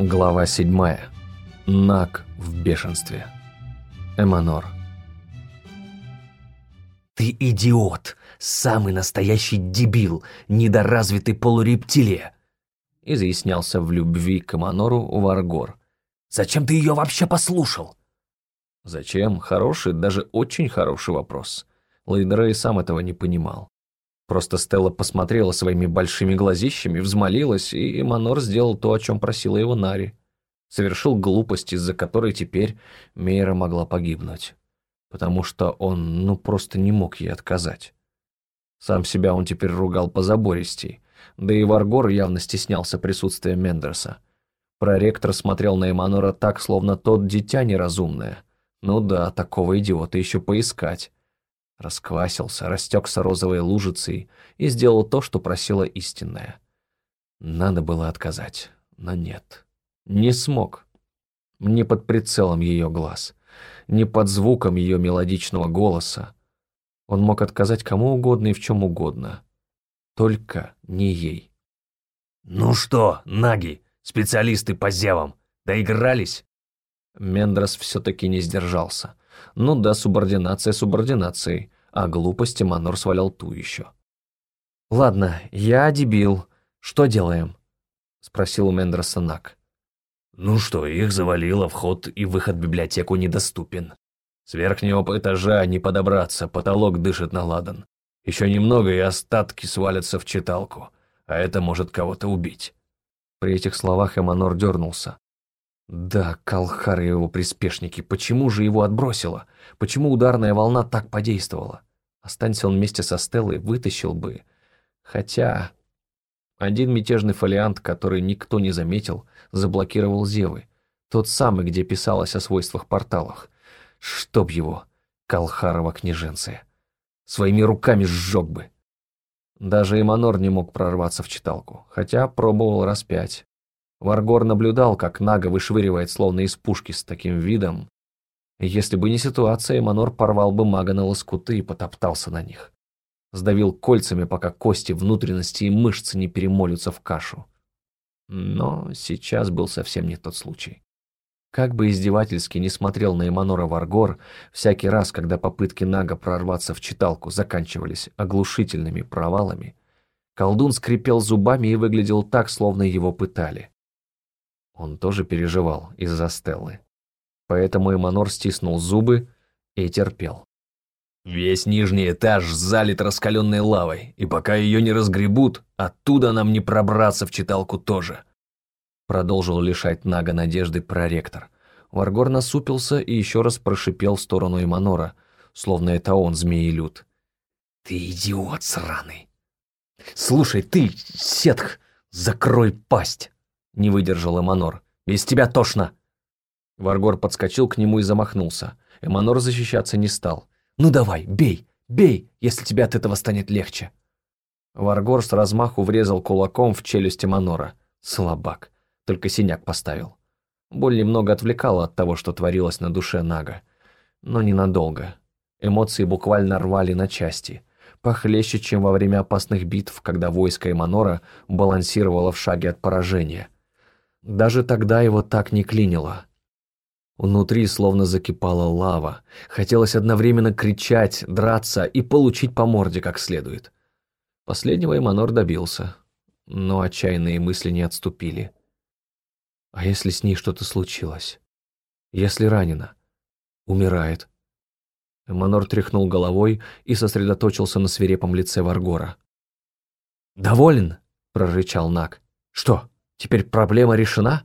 Глава 7. Нак в бешенстве. Эманор. «Ты идиот! Самый настоящий дебил! Недоразвитый полурептилия!» Изъяснялся в любви к Эманору Варгор. «Зачем ты ее вообще послушал?» Зачем? Хороший, даже очень хороший вопрос. Лейдрей сам этого не понимал. Просто Стелла посмотрела своими большими глазищами, взмолилась, и Эманор сделал то, о чем просила его Нари. Совершил глупость, из-за которой теперь Мейра могла погибнуть. Потому что он, ну, просто не мог ей отказать. Сам себя он теперь ругал по забористей, да и Варгор явно стеснялся присутствия Мендерса. Проректор смотрел на Эманора так, словно тот дитя неразумное. Ну да, такого идиота еще поискать. Расквасился, растекся розовой лужицей и сделал то, что просила истинная. Надо было отказать, но нет. Не смог. Не под прицелом ее глаз, не под звуком ее мелодичного голоса. Он мог отказать кому угодно и в чем угодно. Только не ей. «Ну что, наги, специалисты по зевам, доигрались?» Мендрос все-таки не сдержался. Ну да, субординация субординацией, а глупости Манор свалял ту еще. «Ладно, я дебил. Что делаем?» — спросил у Мендроса Нак. «Ну что, их завалило, вход и выход в библиотеку недоступен. С верхнего этажа не подобраться, потолок дышит на ладан. Еще немного, и остатки свалятся в читалку, а это может кого-то убить». При этих словах Эманор дернулся. Да, Калхар и его приспешники, почему же его отбросило? Почему ударная волна так подействовала? Останься он вместе со Стеллой, вытащил бы. Хотя... Один мятежный фолиант, который никто не заметил, заблокировал Зевы. Тот самый, где писалось о свойствах порталах. Чтоб его, Калхарова княженция. Своими руками сжег бы. Даже Иманор не мог прорваться в читалку, хотя пробовал раз пять. Варгор наблюдал, как Нага вышвыривает словно из пушки с таким видом. Если бы не ситуация, Манор порвал бы мага на лоскуты и потоптался на них. Сдавил кольцами, пока кости, внутренности и мышцы не перемолются в кашу. Но сейчас был совсем не тот случай. Как бы издевательски не смотрел на Эманора Варгор, всякий раз, когда попытки Нага прорваться в читалку заканчивались оглушительными провалами, колдун скрипел зубами и выглядел так, словно его пытали. Он тоже переживал из-за Стеллы. Поэтому Эманор стиснул зубы и терпел. «Весь нижний этаж залит раскаленной лавой, и пока ее не разгребут, оттуда нам не пробраться в читалку тоже», продолжил лишать Нага надежды проректор. Варгор насупился и еще раз прошипел в сторону Эманора, словно это он, змеи-люд. «Ты идиот сраный!» «Слушай, ты, Сетх, закрой пасть!» Не выдержал Эманор. «Без тебя тошно!» Варгор подскочил к нему и замахнулся. Эманор защищаться не стал. «Ну давай, бей, бей, если тебе от этого станет легче!» Варгор с размаху врезал кулаком в челюсть Эманора. Слабак. Только синяк поставил. Боль немного отвлекала от того, что творилось на душе Нага. Но ненадолго. Эмоции буквально рвали на части. Похлеще, чем во время опасных битв, когда войско Эманора балансировало в шаге от поражения – даже тогда его так не клинило. Внутри словно закипала лава. Хотелось одновременно кричать, драться и получить по морде как следует. Последнего Эманор добился, но отчаянные мысли не отступили. А если с ней что-то случилось? Если ранена? Умирает? Эманор тряхнул головой и сосредоточился на свирепом лице Варгора. «Доволен?» — прорычал Нак. «Что?» Теперь проблема решена?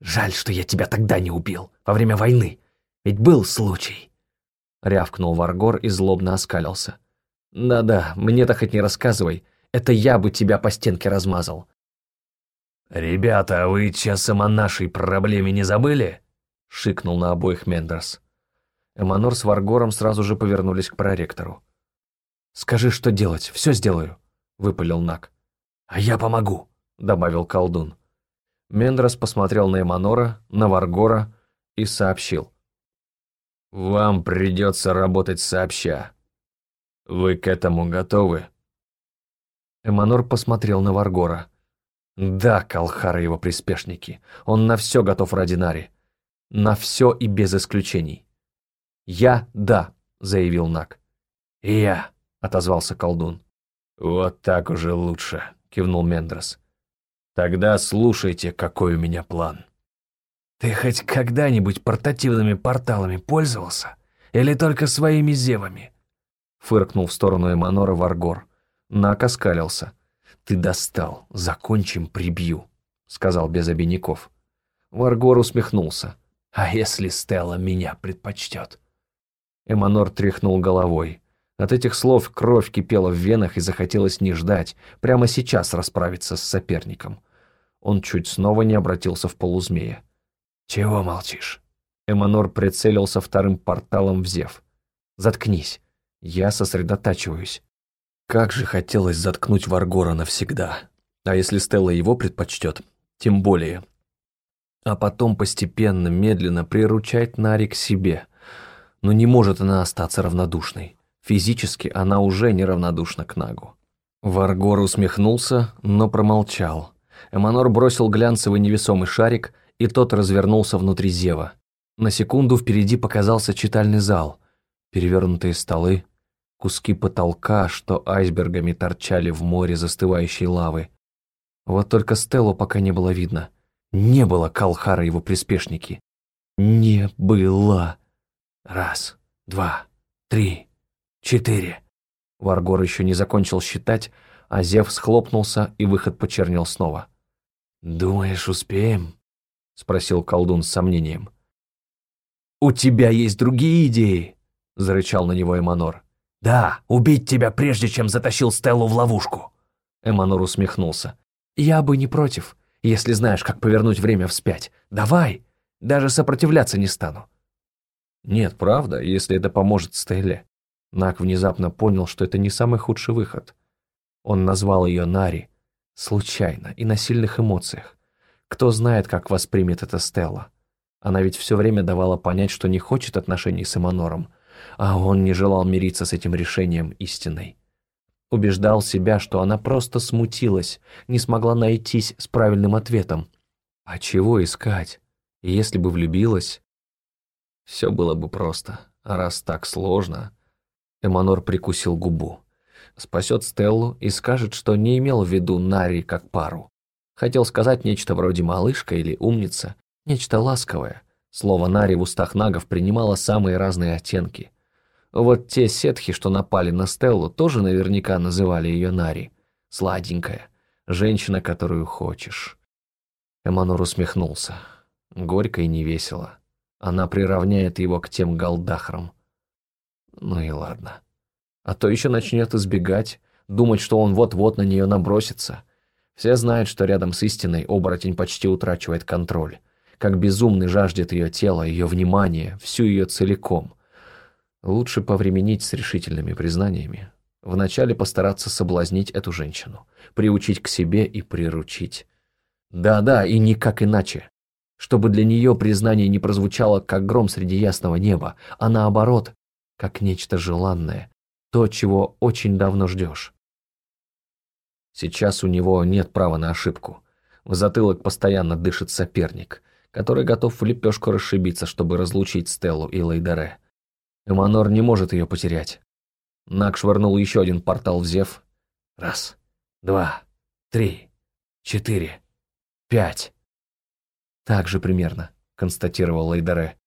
Жаль, что я тебя тогда не убил, во время войны. Ведь был случай. Рявкнул Варгор и злобно оскалился. Да-да, мне-то хоть не рассказывай. Это я бы тебя по стенке размазал. «Ребята, а вы часом о нашей проблеме не забыли?» — шикнул на обоих Мендерс. Эманор с Варгором сразу же повернулись к проректору. «Скажи, что делать, все сделаю», — выпалил Нак. «А я помогу», добавил колдун. Мендрос посмотрел на Эманора, на Варгора и сообщил. «Вам придется работать сообща. Вы к этому готовы?» Эманор посмотрел на Варгора. Да, Калхар и его приспешники. Он на все готов ради Нари. На все и без исключений. «Я – да», – заявил Нак. «И я», – отозвался колдун. «Вот так уже лучше», – кивнул Мендрос. «Тогда слушайте, какой у меня план». «Ты хоть когда-нибудь портативными порталами пользовался? Или только своими зевами?» Фыркнул в сторону Эманора Варгор. Нак оскалился. «Ты достал, закончим, прибью», — сказал без обиняков. Варгор усмехнулся. «А если Стелла меня предпочтет?» Эманор тряхнул головой. От этих слов кровь кипела в венах и захотелось не ждать, прямо сейчас расправиться с соперником. Он чуть снова не обратился в полузмея. «Чего молчишь?» Эманор прицелился вторым порталом в Зев. «Заткнись. Я сосредотачиваюсь. Как же хотелось заткнуть Варгора навсегда. А если Стелла его предпочтет, тем более. А потом постепенно, медленно приручать Нари к себе. Но не может она остаться равнодушной. Физически она уже неравнодушна к Нагу. Варгор усмехнулся, но промолчал. Эманор бросил глянцевый невесомый шарик, и тот развернулся внутри зева. На секунду впереди показался читальный зал. Перевернутые столы, куски потолка, что айсбергами торчали в море застывающей лавы. Вот только Стеллу пока не было видно. Не было Калхара его приспешники. Не было. Раз, два, три, четыре. Варгор еще не закончил считать, а Зев схлопнулся, и выход почернел снова. «Думаешь, успеем?» — спросил колдун с сомнением. «У тебя есть другие идеи?» — зарычал на него Эманор. «Да, убить тебя, прежде чем затащил Стеллу в ловушку!» Эманур усмехнулся. «Я бы не против, если знаешь, как повернуть время вспять. Давай! Даже сопротивляться не стану». Нет, правда, если это поможет Стелле. Нак внезапно понял, что это не самый худший выход. Он назвал ее Нари. Случайно и на сильных эмоциях. Кто знает, как воспримет это Стелла. Она ведь все время давала понять, что не хочет отношений с Эманором, а он не желал мириться с этим решением истиной. Убеждал себя, что она просто смутилась, не смогла найтись с правильным ответом. А чего искать? Если бы влюбилась, все было бы просто. А раз так сложно... Эманор прикусил губу. Спасет Стеллу и скажет, что не имел в виду Нари как пару. Хотел сказать нечто вроде «малышка» или «умница», нечто ласковое. Слово «нари» в устах нагов принимало самые разные оттенки. Вот те сетхи, что напали на Стеллу, тоже наверняка называли ее Нари. Сладенькая. Женщина, которую хочешь. Эманур усмехнулся. Горько и невесело. Она приравняет его к тем галдахрам. Ну и ладно. А то еще начнет избегать, думать, что он вот-вот на нее набросится. Все знают, что рядом с истиной оборотень почти утрачивает контроль. Как безумный жаждет ее тело, ее внимание, всю ее целиком – Лучше повременить с решительными признаниями. Вначале постараться соблазнить эту женщину, приучить к себе и приручить. Да-да, и никак иначе. Чтобы для нее признание не прозвучало, как гром среди ясного неба, а наоборот, как нечто желанное, то, чего очень давно ждешь. Сейчас у него нет права на ошибку. В затылок постоянно дышит соперник, который готов в лепешку расшибиться, чтобы разлучить Стеллу и Лейдере. Эманор не может ее потерять. Нак швырнул еще один портал в Зев. Раз, два, три, четыре, пять. Так же примерно, констатировал Лейдаре.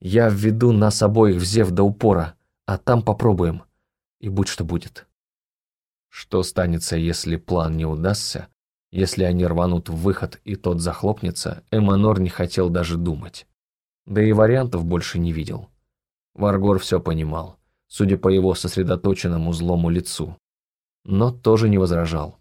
Я введу нас обоих в Зев до упора, а там попробуем. И будь что будет. Что станется, если план не удастся, если они рванут в выход и тот захлопнется, Эманор не хотел даже думать. Да и вариантов больше не видел. Варгор все понимал, судя по его сосредоточенному злому лицу, но тоже не возражал.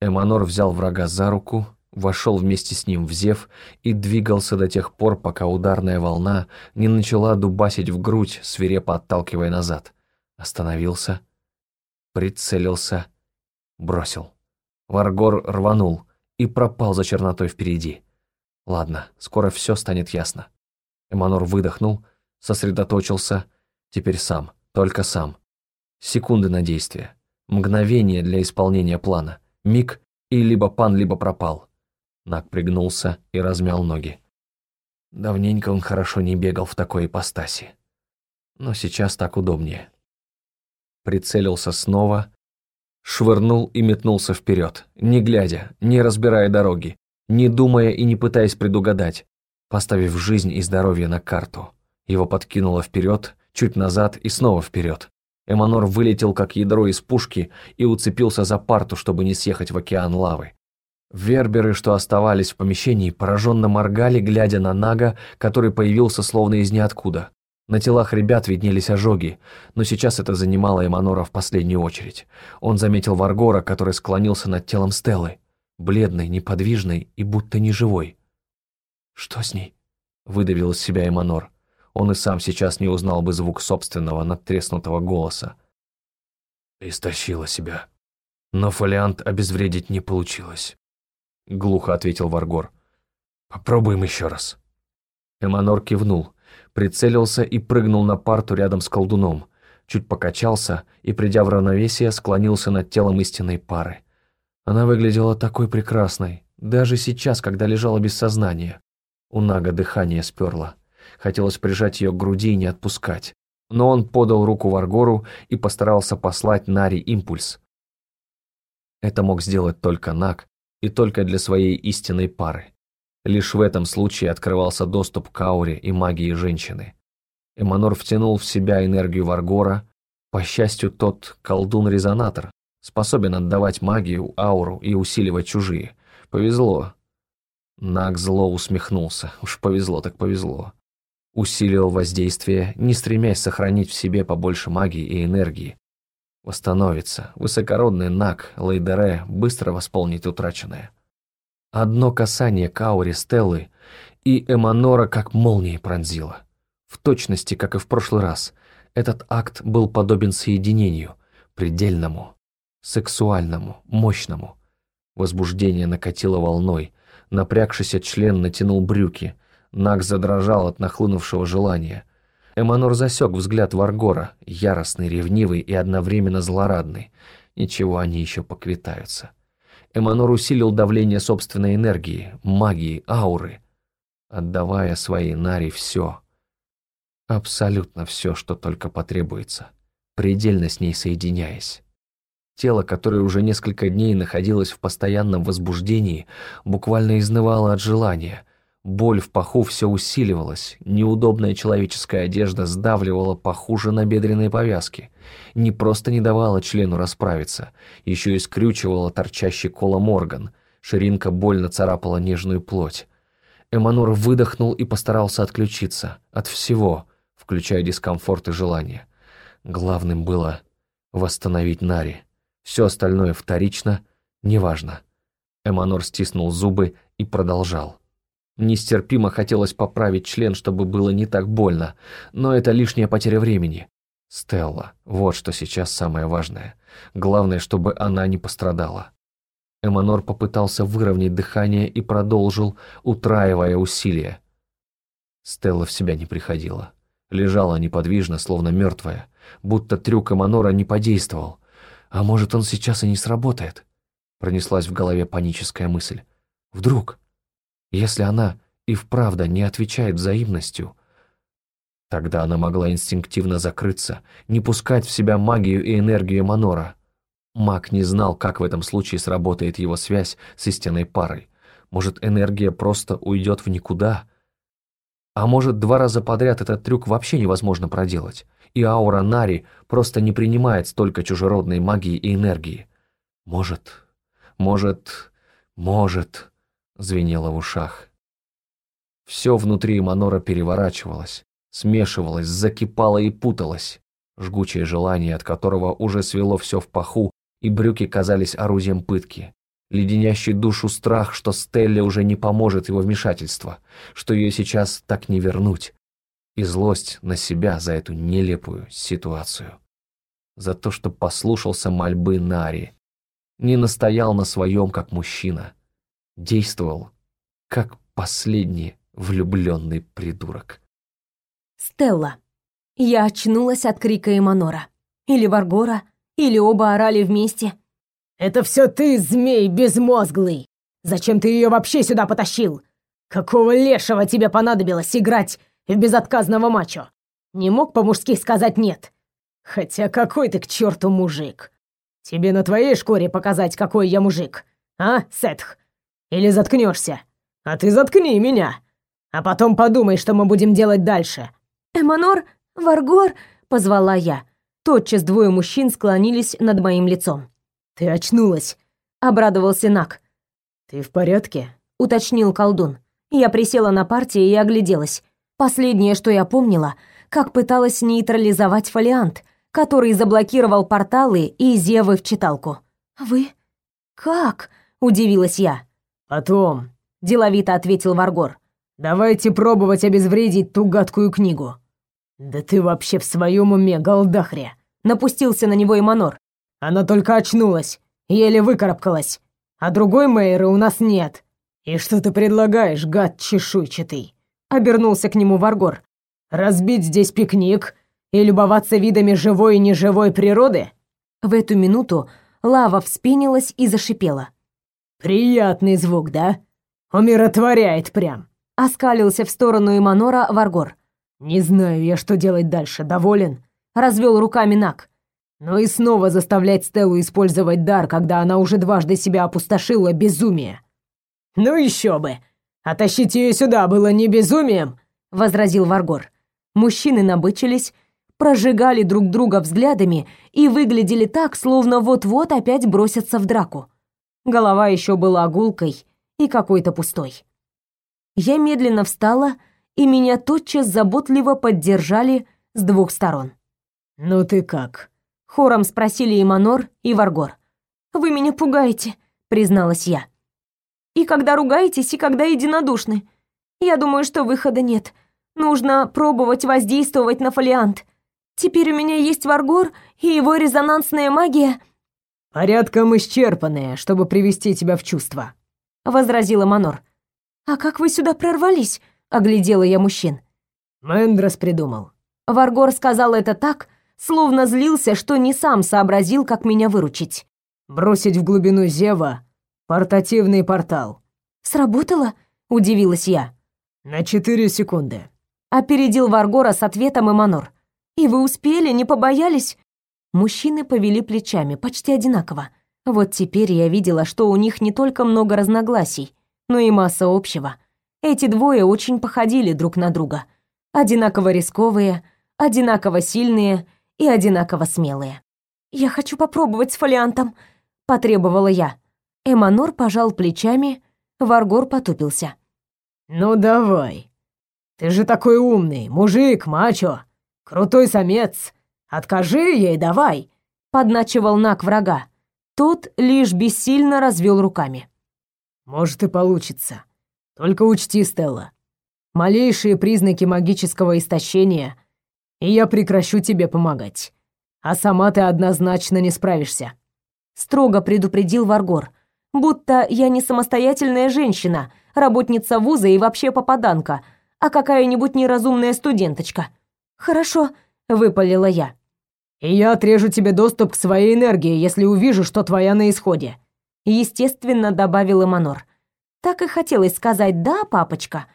Эманор взял врага за руку, вошел вместе с ним в зев и двигался до тех пор, пока ударная волна не начала дубасить в грудь, свирепо отталкивая назад. Остановился, прицелился, бросил. Варгор рванул и пропал за чернотой впереди. Ладно, скоро все станет ясно. Эманор выдохнул, сосредоточился, теперь сам, только сам. Секунды на действие, мгновение для исполнения плана, миг, И либо пан, либо пропал. Наг пригнулся и размял ноги. Давненько он хорошо не бегал в такой ипостаси. Но сейчас так удобнее. Прицелился снова, швырнул и метнулся вперед, не глядя, не разбирая дороги, не думая и не пытаясь предугадать, поставив жизнь и здоровье на карту. Его подкинуло вперед, чуть назад и снова вперед. Эманор вылетел как ядро из пушки и уцепился за парту, чтобы не съехать в океан лавы. Верберы, что оставались в помещении, пораженно моргали, глядя на Нага, который появился словно из ниоткуда. На телах ребят виднелись ожоги, но сейчас это занимало Эманора в последнюю очередь. Он заметил Варгора, который склонился над телом Стеллы, бледный, неподвижный и будто неживой. «Что с ней?» — выдавил из себя Эманор. Он и сам сейчас не узнал бы звук собственного надтреснутого голоса. «Истощила себя. Но фолиант обезвредить не получилось», — глухо ответил Варгор. «Попробуем еще раз». Эманор кивнул, прицелился и прыгнул на парту рядом с колдуном, чуть покачался и, придя в равновесие, склонился над телом истинной пары. Она выглядела такой прекрасной, даже сейчас, когда лежала без сознания. У Нага дыхание сперло. Хотелось прижать ее к груди и не отпускать. Но он подал руку Варгору и постарался послать Нари импульс. Это мог сделать только Наг и только для своей истинной пары. Лишь в этом случае открывался доступ к ауре и магии женщины. Эманор втянул в себя энергию Варгора. По счастью, тот колдун-резонатор, способен отдавать магию, ауру и усиливать чужие. Повезло. Наг зло усмехнулся. Уж повезло так повезло усилил воздействие, не стремясь сохранить в себе побольше магии и энергии. Восстановится, высокородный Нак Лейдере быстро восполнит утраченное. Одно касание Каури Стеллы и Эманора как молнией пронзило. В точности, как и в прошлый раз, этот акт был подобен соединению, предельному, сексуальному, мощному. Возбуждение накатило волной, напрягшийся член натянул брюки – Наг задрожал от нахлынувшего желания. Эманор засек взгляд Варгора, яростный, ревнивый и одновременно злорадный. Ничего, они еще поквитаются. Эманор усилил давление собственной энергии, магии, ауры, отдавая своей Наре все. Абсолютно все, что только потребуется, предельно с ней соединяясь. Тело, которое уже несколько дней находилось в постоянном возбуждении, буквально изнывало от желания — Боль в паху все усиливалась, неудобная человеческая одежда сдавливала похуже на бедренные повязки, не просто не давала члену расправиться, еще и скрючивала торчащий колом орган, ширинка больно царапала нежную плоть. Эманур выдохнул и постарался отключиться от всего, включая дискомфорт и желание. Главным было восстановить Нари. Все остальное вторично, неважно. Эманур стиснул зубы и продолжал. Нестерпимо хотелось поправить член, чтобы было не так больно, но это лишняя потеря времени. Стелла, вот что сейчас самое важное. Главное, чтобы она не пострадала. Эманор попытался выровнять дыхание и продолжил, утраивая усилия. Стелла в себя не приходила. Лежала неподвижно, словно мертвая, будто трюк Эманора не подействовал. А может, он сейчас и не сработает? Пронеслась в голове паническая мысль. Вдруг? Если она и вправду не отвечает взаимностью, тогда она могла инстинктивно закрыться, не пускать в себя магию и энергию Манора. Маг не знал, как в этом случае сработает его связь с истинной парой. Может, энергия просто уйдет в никуда? А может, два раза подряд этот трюк вообще невозможно проделать, и аура Нари просто не принимает столько чужеродной магии и энергии? Может, может, может звенело в ушах. Все внутри Манора переворачивалось, смешивалось, закипало и путалось. Жгучее желание, от которого уже свело все в паху, и брюки казались орудием пытки. Леденящий душу страх, что Стелле уже не поможет его вмешательство, что ее сейчас так не вернуть. И злость на себя за эту нелепую ситуацию. За то, что послушался мольбы Нари. Не настоял на своем, как мужчина действовал как последний влюбленный придурок. Стелла. Я очнулась от крика Эманора. Или Варгора, или оба орали вместе. Это все ты, змей безмозглый! Зачем ты ее вообще сюда потащил? Какого лешего тебе понадобилось играть в безотказного мачо? Не мог по-мужски сказать «нет». Хотя какой ты к черту мужик? Тебе на твоей шкуре показать, какой я мужик, а, Сетх? Или заткнешься? А ты заткни меня. А потом подумай, что мы будем делать дальше. Эманор, Варгор, позвала я. Тотчас двое мужчин склонились над моим лицом. «Ты очнулась!» — обрадовался Нак. «Ты в порядке?» — уточнил колдун. Я присела на партии и огляделась. Последнее, что я помнила, как пыталась нейтрализовать фолиант, который заблокировал порталы и зевы в читалку. «Вы? Как?» — удивилась я. «Потом», — деловито ответил Варгор. «Давайте пробовать обезвредить ту гадкую книгу». «Да ты вообще в своем уме, голдахря!» — напустился на него Иманор. Она только очнулась, еле выкарабкалась. А другой Мэйры у нас нет. И что ты предлагаешь, гад чешуйчатый?» Обернулся к нему Варгор. «Разбить здесь пикник и любоваться видами живой и неживой природы?» В эту минуту лава вспенилась и зашипела. «Приятный звук, да? Умиротворяет прям!» Оскалился в сторону Иманора Варгор. «Не знаю я, что делать дальше. Доволен?» Развел руками Нак. Но и снова заставлять Стеллу использовать дар, когда она уже дважды себя опустошила, безумие. «Ну еще бы! А тащить ее сюда было не безумием!» — возразил Варгор. Мужчины набычились, прожигали друг друга взглядами и выглядели так, словно вот-вот опять бросятся в драку. Голова еще была гулкой и какой-то пустой. Я медленно встала, и меня тотчас заботливо поддержали с двух сторон. «Ну ты как?» Хором спросили Иманор и Варгор. «Вы меня пугаете», — призналась я. «И когда ругаетесь, и когда единодушны. Я думаю, что выхода нет. Нужно пробовать воздействовать на фолиант. Теперь у меня есть Варгор и его резонансная магия». «Порядком исчерпанная, чтобы привести тебя в чувство», — возразила Манор. «А как вы сюда прорвались?» — оглядела я мужчин. Мендрос придумал. Варгор сказал это так, словно злился, что не сам сообразил, как меня выручить. «Бросить в глубину Зева портативный портал». «Сработало?» — удивилась я. «На четыре секунды». Опередил Варгора с ответом Эманор. «И вы успели, не побоялись?» Мужчины повели плечами, почти одинаково. Вот теперь я видела, что у них не только много разногласий, но и масса общего. Эти двое очень походили друг на друга. Одинаково рисковые, одинаково сильные и одинаково смелые. «Я хочу попробовать с фолиантом», — потребовала я. Эманор пожал плечами, Варгор потупился. «Ну давай. Ты же такой умный, мужик, мачо, крутой самец. Откажи ей, давай!» — подначивал Нак врага. Тот лишь бессильно развел руками. «Может и получится. Только учти, Стелла, малейшие признаки магического истощения — и я прекращу тебе помогать. А сама ты однозначно не справишься. Строго предупредил Варгор, будто я не самостоятельная женщина, работница вуза и вообще попаданка, а какая-нибудь неразумная студенточка. Хорошо, выпалила я. И я отрежу тебе доступ к своей энергии, если увижу, что твоя на исходе. Естественно, добавил Эманор. Так и хотелось сказать «да, папочка»,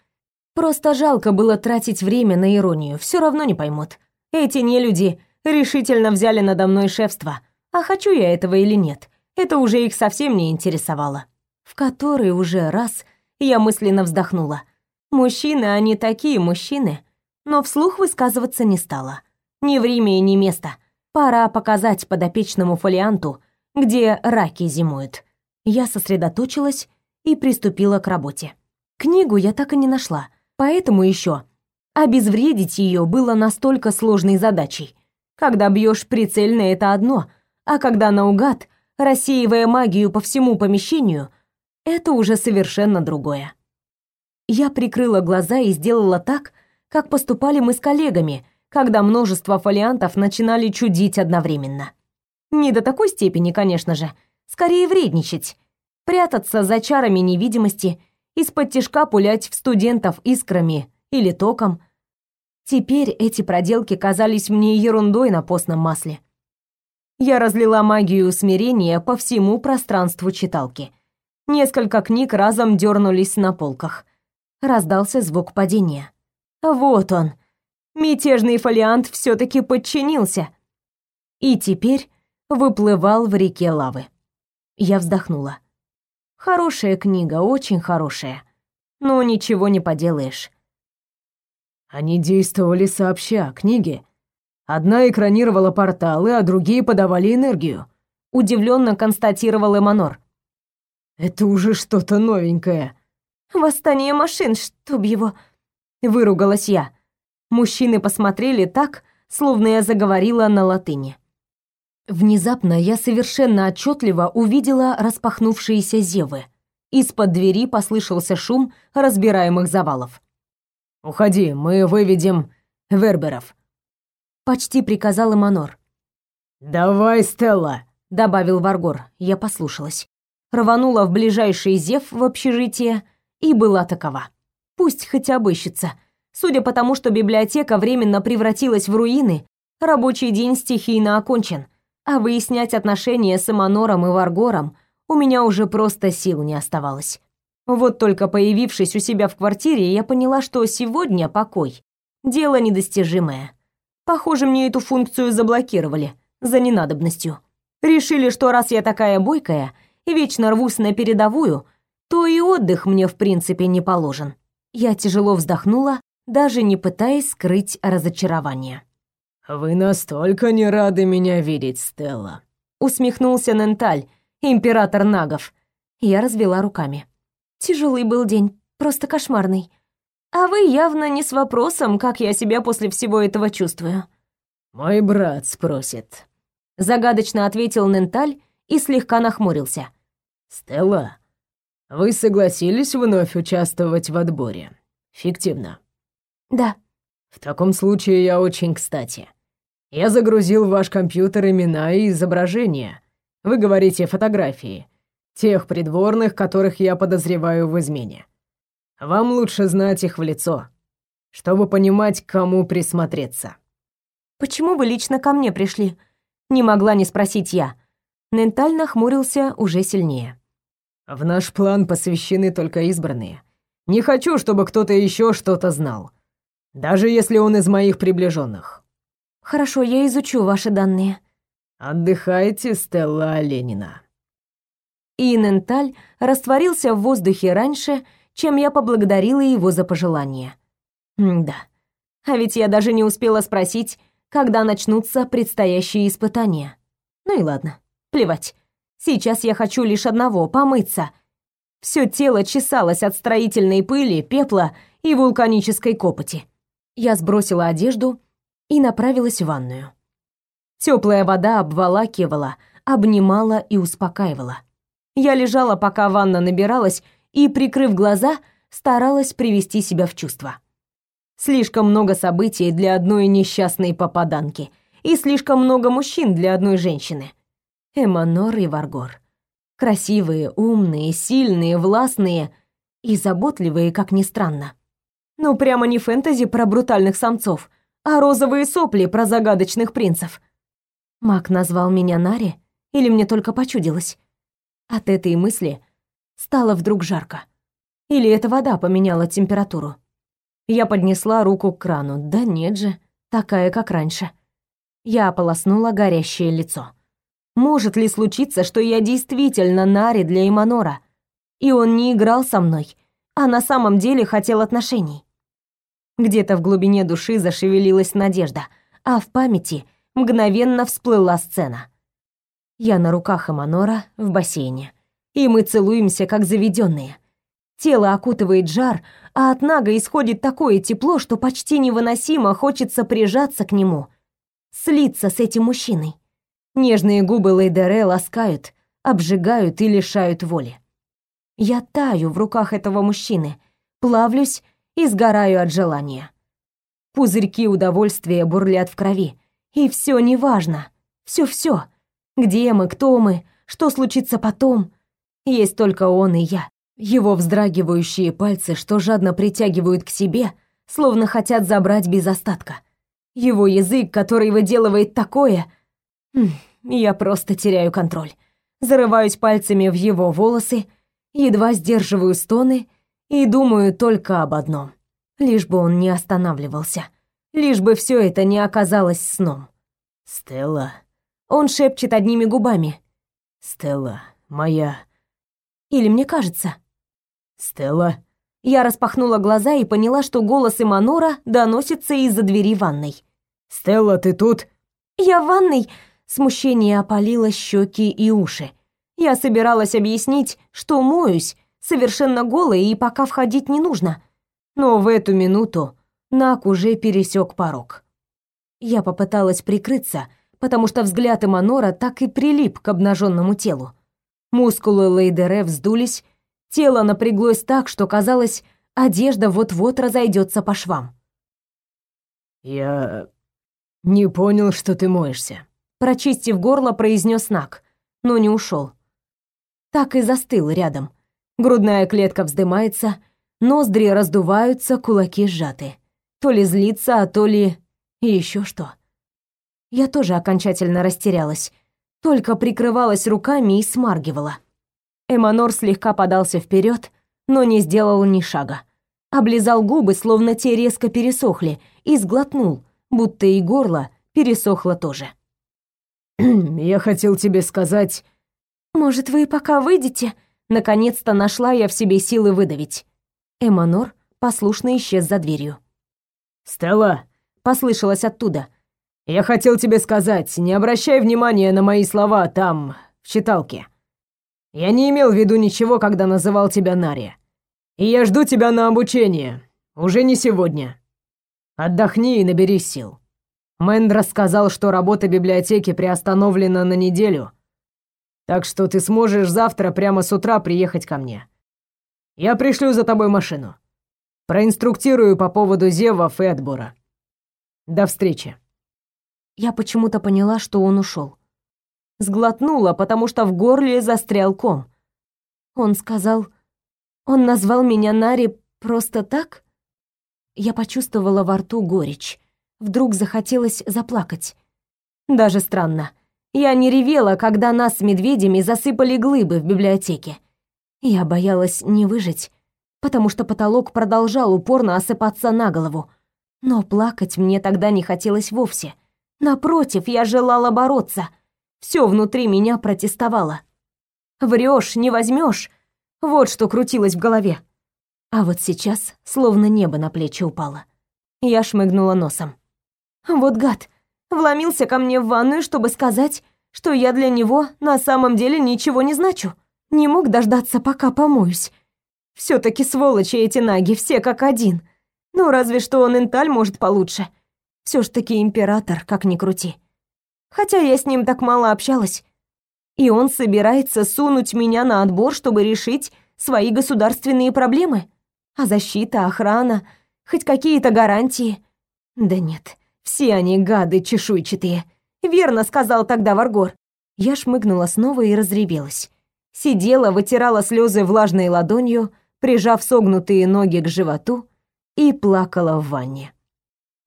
Просто жалко было тратить время на иронию, все равно не поймут. Эти нелюди решительно взяли надо мной шефство, а хочу я этого или нет, это уже их совсем не интересовало. В который уже раз я мысленно вздохнула. Мужчины, они такие мужчины, но вслух высказываться не стала. Ни время ни место. Пора показать подопечному фолианту, где раки зимуют. Я сосредоточилась и приступила к работе. Книгу я так и не нашла — Поэтому еще обезвредить ее было настолько сложной задачей. Когда бьешь прицельно, это одно, а когда наугад, рассеивая магию по всему помещению, это уже совершенно другое. Я прикрыла глаза и сделала так, как поступали мы с коллегами, когда множество фолиантов начинали чудить одновременно. Не до такой степени, конечно же, скорее вредничать, прятаться за чарами невидимости – из-под тишка пулять в студентов искрами или током. Теперь эти проделки казались мне ерундой на постном масле. Я разлила магию усмирения по всему пространству читалки. Несколько книг разом дернулись на полках. Раздался звук падения. Вот он. Мятежный фолиант все таки подчинился. И теперь выплывал в реке лавы. Я вздохнула. Хорошая книга, очень хорошая. Но ничего не поделаешь. Они действовали сообща, книги. Одна экранировала порталы, а другие подавали энергию. Удивленно констатировал Эманор. Это уже что-то новенькое. Восстание машин, чтоб его... Выругалась я. Мужчины посмотрели так, словно я заговорила на латыни. Внезапно я совершенно отчетливо увидела распахнувшиеся зевы. Из-под двери послышался шум разбираемых завалов. «Уходи, мы выведем Верберов», — почти приказал Эманор. «Давай, Стелла», — добавил Варгор. Я послушалась. Рванула в ближайший зев в общежитие и была такова. Пусть хоть обыщется. Судя по тому, что библиотека временно превратилась в руины, рабочий день стихийно окончен, а выяснять отношения с Эманором и Варгором у меня уже просто сил не оставалось. Вот только появившись у себя в квартире, я поняла, что сегодня покой — дело недостижимое. Похоже, мне эту функцию заблокировали за ненадобностью. Решили, что раз я такая бойкая и вечно рвусь на передовую, то и отдых мне в принципе не положен. Я тяжело вздохнула, даже не пытаясь скрыть разочарование. «Вы настолько не рады меня видеть, Стелла», — усмехнулся Ненталь, император нагов. Я развела руками. Тяжелый был день, просто кошмарный. А вы явно не с вопросом, как я себя после всего этого чувствую. Мой брат спросит. Загадочно ответил Ненталь и слегка нахмурился. Стелла, вы согласились вновь участвовать в отборе? Фиктивно. Да. В таком случае я очень кстати. Я загрузил в ваш компьютер имена и изображения. Вы говорите фотографии. Тех придворных, которых я подозреваю в измене. Вам лучше знать их в лицо, чтобы понимать, к кому присмотреться. Почему вы лично ко мне пришли? Не могла не спросить я. Ненталь нахмурился уже сильнее. В наш план посвящены только избранные. Не хочу, чтобы кто-то еще что-то знал. Даже если он из моих приближенных. Хорошо, я изучу ваши данные. Отдыхайте, Стелла Ленина и Иненталь растворился в воздухе раньше, чем я поблагодарила его за пожелание. М да. А ведь я даже не успела спросить, когда начнутся предстоящие испытания. Ну и ладно, плевать. Сейчас я хочу лишь одного — помыться. Все тело чесалось от строительной пыли, пепла и вулканической копоти. Я сбросила одежду и направилась в ванную. Теплая вода обволакивала, обнимала и успокаивала. Я лежала, пока ванна набиралась, и, прикрыв глаза, старалась привести себя в чувство. Слишком много событий для одной несчастной попаданки и слишком много мужчин для одной женщины. Эманор и Варгор. Красивые, умные, сильные, властные и заботливые, как ни странно. Ну, прямо не фэнтези про брутальных самцов, а розовые сопли про загадочных принцев. Мак назвал меня Нари, или мне только почудилось? От этой мысли стало вдруг жарко. Или эта вода поменяла температуру. Я поднесла руку к крану. Да нет же, такая, как раньше. Я ополоснула горящее лицо. Может ли случиться, что я действительно Нари для Иманора, и он не играл со мной, а на самом деле хотел отношений? Где-то в глубине души зашевелилась надежда, а в памяти мгновенно всплыла сцена. Я на руках Эманора в бассейне. И мы целуемся, как заведенные. Тело окутывает жар, а от Нага исходит такое тепло, что почти невыносимо хочется прижаться к нему, слиться с этим мужчиной. Нежные губы Лейдере ласкают, обжигают и лишают воли. Я таю в руках этого мужчины, плавлюсь и сгораю от желания. Пузырьки удовольствия бурлят в крови, и все неважно, все-все. Где мы, кто мы, что случится потом? Есть только он и я. Его вздрагивающие пальцы, что жадно притягивают к себе, словно хотят забрать без остатка. Его язык, который выделывает такое... я просто теряю контроль. Зарываюсь пальцами в его волосы, едва сдерживаю стоны и думаю только об одном. Лишь бы он не останавливался. Лишь бы все это не оказалось сном. «Стелла...» Он шепчет одними губами. «Стелла, моя...» Или мне кажется. «Стелла...» Я распахнула глаза и поняла, что голос Эманора доносится из-за двери ванной. «Стелла, ты тут?» «Я в ванной...» Смущение опалило щеки и уши. Я собиралась объяснить, что моюсь, совершенно голая и пока входить не нужно. Но в эту минуту Нак уже пересек порог. Я попыталась прикрыться, потому что взгляд Эманора так и прилип к обнаженному телу. Мускулы Лейдере вздулись, тело напряглось так, что казалось, одежда вот-вот разойдется по швам. «Я не понял, что ты моешься», — прочистив горло, произнес Нак, но не ушел. Так и застыл рядом. Грудная клетка вздымается, ноздри раздуваются, кулаки сжаты. То ли злится, а то ли еще что. Я тоже окончательно растерялась, только прикрывалась руками и смаргивала. Эманор слегка подался вперед, но не сделал ни шага. Облизал губы, словно те резко пересохли, и сглотнул, будто и горло пересохло тоже. «Я хотел тебе сказать...» «Может, вы пока выйдете?» Наконец-то нашла я в себе силы выдавить. Эманор послушно исчез за дверью. «Стелла!» — послышалось оттуда. «Я хотел тебе сказать, не обращай внимания на мои слова там, в читалке. Я не имел в виду ничего, когда называл тебя Нари. И я жду тебя на обучение. Уже не сегодня. Отдохни и наберись сил. Мэндра сказал, что работа библиотеки приостановлена на неделю, так что ты сможешь завтра прямо с утра приехать ко мне. Я пришлю за тобой машину. Проинструктирую по поводу Зевов и Эдбура. До встречи. Я почему-то поняла, что он ушел. Сглотнула, потому что в горле застрял ком. Он сказал... Он назвал меня Нари просто так? Я почувствовала во рту горечь. Вдруг захотелось заплакать. Даже странно. Я не ревела, когда нас с медведями засыпали глыбы в библиотеке. Я боялась не выжить, потому что потолок продолжал упорно осыпаться на голову. Но плакать мне тогда не хотелось вовсе. Напротив, я желала бороться. Все внутри меня протестовало. Врешь, не возьмешь. Вот что крутилось в голове. А вот сейчас словно небо на плечи упало. Я шмыгнула носом. Вот гад, вломился ко мне в ванную, чтобы сказать, что я для него на самом деле ничего не значу. Не мог дождаться, пока помоюсь. все таки сволочи эти наги, все как один. Ну, разве что он инталь может получше. все ж таки император, как ни крути. Хотя я с ним так мало общалась. И он собирается сунуть меня на отбор, чтобы решить свои государственные проблемы. А защита, охрана, хоть какие-то гарантии. Да нет, все они гады чешуйчатые. Верно сказал тогда Варгор. Я шмыгнула снова и разревелась. Сидела, вытирала слезы влажной ладонью, прижав согнутые ноги к животу и плакала в ванне.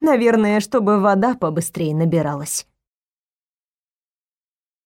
Наверное, чтобы вода побыстрее набиралась.